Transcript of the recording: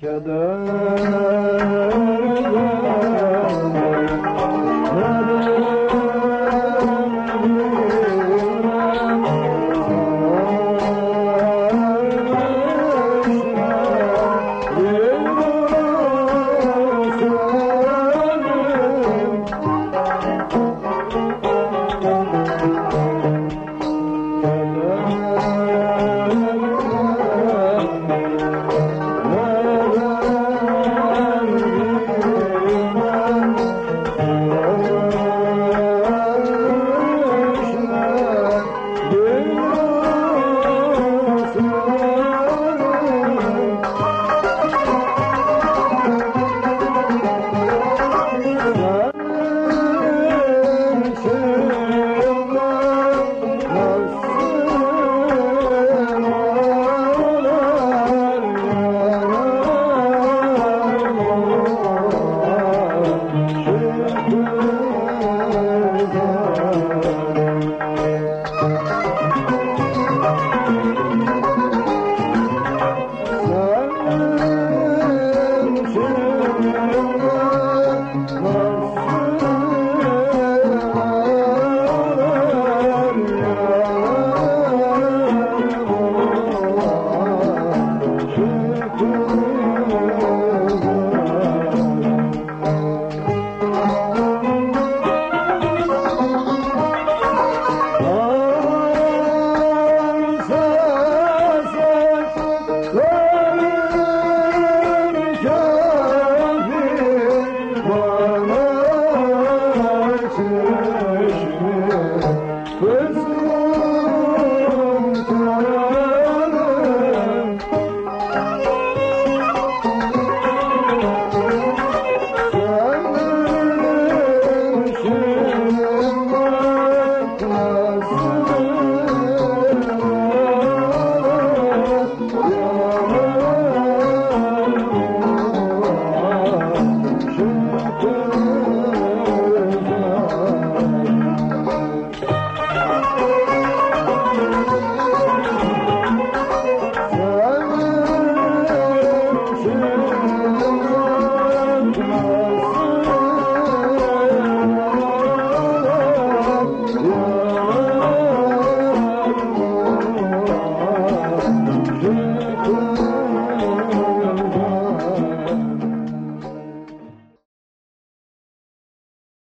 keder 啊，山山山，山山岭岭，万马千军。